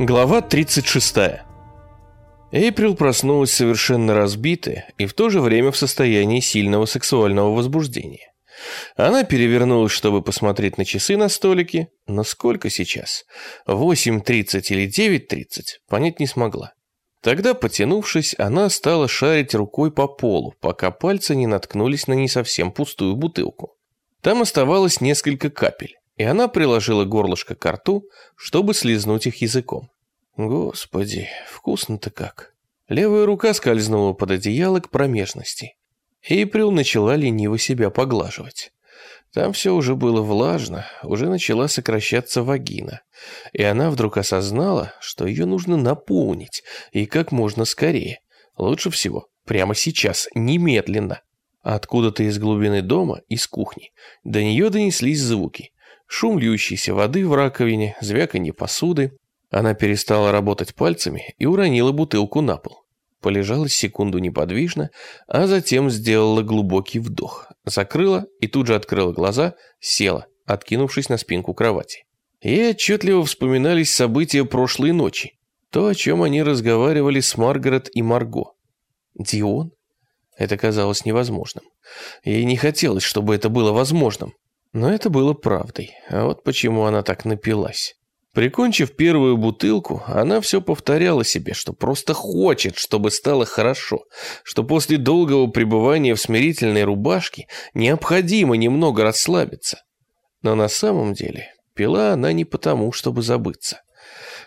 Глава 36. Эйприл проснулась совершенно разбитая и в то же время в состоянии сильного сексуального возбуждения. Она перевернулась, чтобы посмотреть на часы на столике, но сколько сейчас? 8.30 или 9.30? Понять не смогла. Тогда, потянувшись, она стала шарить рукой по полу, пока пальцы не наткнулись на не совсем пустую бутылку. Там оставалось несколько капель и она приложила горлышко к рту, чтобы слезнуть их языком. Господи, вкусно-то как. Левая рука скользнула под одеяло к промежности. Эйприл начала лениво себя поглаживать. Там все уже было влажно, уже начала сокращаться вагина. И она вдруг осознала, что ее нужно наполнить, и как можно скорее. Лучше всего, прямо сейчас, немедленно. Откуда-то из глубины дома, из кухни, до нее донеслись звуки. Шум льющейся воды в раковине, звяканье посуды. Она перестала работать пальцами и уронила бутылку на пол. Полежала секунду неподвижно, а затем сделала глубокий вдох. Закрыла и тут же открыла глаза, села, откинувшись на спинку кровати. Ей отчетливо вспоминались события прошлой ночи. То, о чем они разговаривали с Маргарет и Марго. Дион? Это казалось невозможным. Ей не хотелось, чтобы это было возможным. Но это было правдой. А вот почему она так напилась. Прикончив первую бутылку, она все повторяла себе, что просто хочет, чтобы стало хорошо, что после долгого пребывания в смирительной рубашке необходимо немного расслабиться. Но на самом деле пила она не потому, чтобы забыться,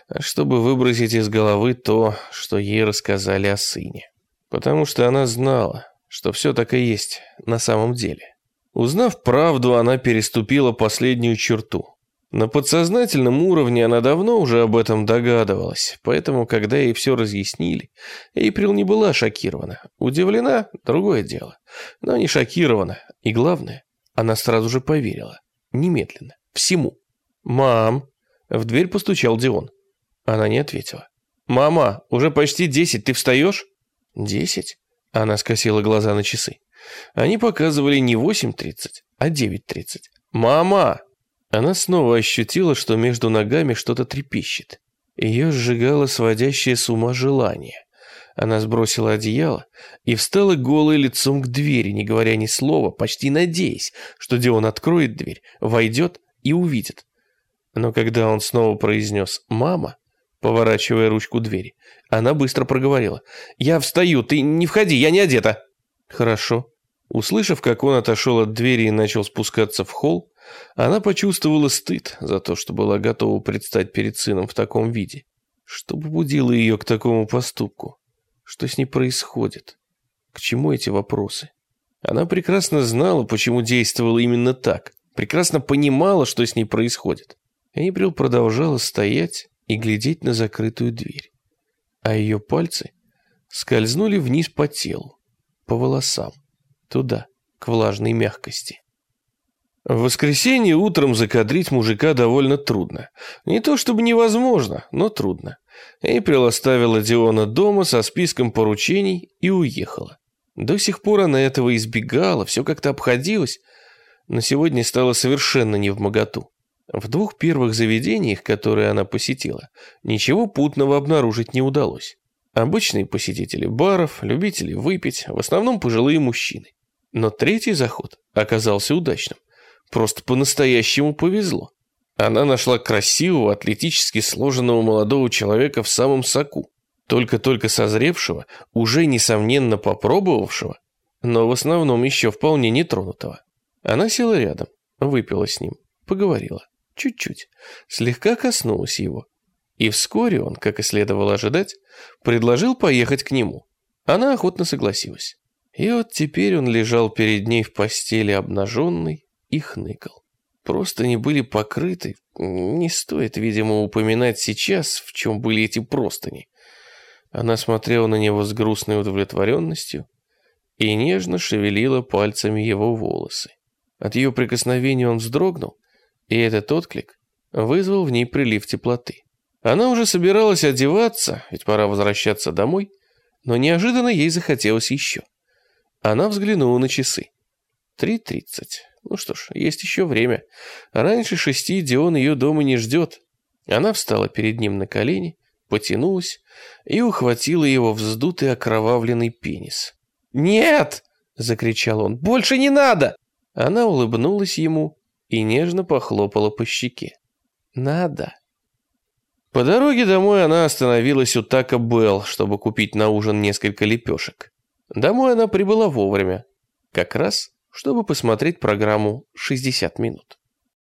а чтобы выбросить из головы то, что ей рассказали о сыне. Потому что она знала, что все так и есть на самом деле. Узнав правду, она переступила последнюю черту. На подсознательном уровне она давно уже об этом догадывалась, поэтому, когда ей все разъяснили, Эйприл не была шокирована. Удивлена – другое дело. Но не шокирована. И главное, она сразу же поверила. Немедленно. Всему. «Мам!» В дверь постучал Дион. Она не ответила. «Мама, уже почти десять, ты встаешь?» «Десять?» Она скосила глаза на часы. Они показывали не 8.30, а 9.30. «Мама!» Она снова ощутила, что между ногами что-то трепещет. Ее сжигало сводящее с ума желание. Она сбросила одеяло и встала голой лицом к двери, не говоря ни слова, почти надеясь, что Дион откроет дверь, войдет и увидит. Но когда он снова произнес «мама», поворачивая ручку двери, она быстро проговорила «Я встаю, ты не входи, я не одета». «Хорошо», Услышав, как он отошел от двери и начал спускаться в холл, она почувствовала стыд за то, что была готова предстать перед сыном в таком виде. Что побудило ее к такому поступку? Что с ней происходит? К чему эти вопросы? Она прекрасно знала, почему действовала именно так, прекрасно понимала, что с ней происходит. Эйбрил продолжала стоять и глядеть на закрытую дверь. А ее пальцы скользнули вниз по телу, по волосам. Туда, к влажной мягкости. В воскресенье утром закадрить мужика довольно трудно. Не то чтобы невозможно, но трудно. Эйприл оставила Диона дома со списком поручений и уехала. До сих пор она этого избегала, все как-то обходилось, но сегодня стало совершенно не в моготу. В двух первых заведениях, которые она посетила, ничего путного обнаружить не удалось. Обычные посетители баров, любители выпить, в основном пожилые мужчины. Но третий заход оказался удачным. Просто по-настоящему повезло. Она нашла красивого, атлетически сложенного молодого человека в самом соку. Только-только созревшего, уже несомненно попробовавшего, но в основном еще вполне нетронутого. Она села рядом, выпила с ним, поговорила. Чуть-чуть. Слегка коснулась его. И вскоре он, как и следовало ожидать, предложил поехать к нему. Она охотно согласилась. И вот теперь он лежал перед ней в постели обнаженный и хныкал. Просто не были покрыты. Не стоит, видимо, упоминать сейчас, в чем были эти простыни. Она смотрела на него с грустной удовлетворенностью и нежно шевелила пальцами его волосы. От ее прикосновения он вздрогнул, и этот отклик вызвал в ней прилив теплоты. Она уже собиралась одеваться, ведь пора возвращаться домой, но неожиданно ей захотелось еще. Она взглянула на часы. Три тридцать. Ну что ж, есть еще время. Раньше шести Дион ее дома не ждет. Она встала перед ним на колени потянулась и ухватила его вздутый окровавленный пенис. «Нет!» — закричал он. «Больше не надо!» Она улыбнулась ему и нежно похлопала по щеке. «Надо!» По дороге домой она остановилась у Така Белл, чтобы купить на ужин несколько лепешек. Домой она прибыла вовремя, как раз, чтобы посмотреть программу «60 минут».